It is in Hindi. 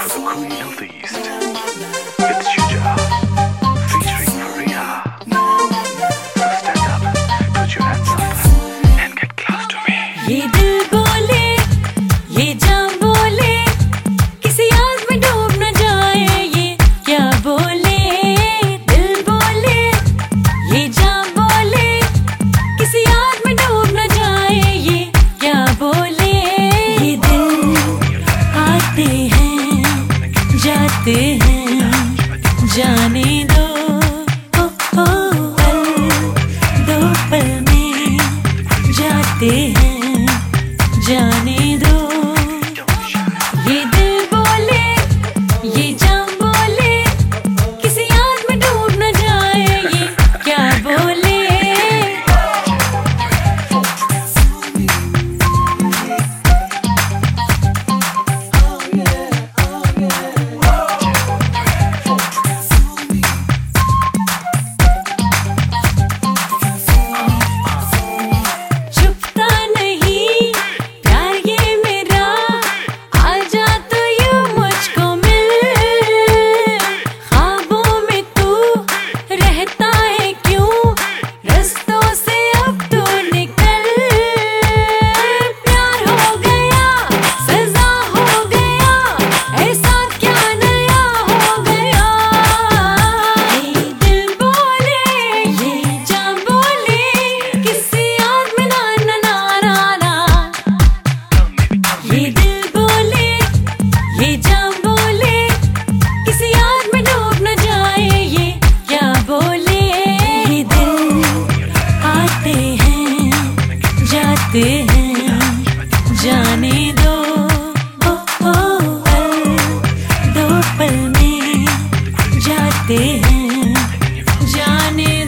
For the Queen of the East. जाने दो। ओ, ओ, पल, दो पल में जाते हैं। जाने दो। जाने दो दो जाते हैं जाने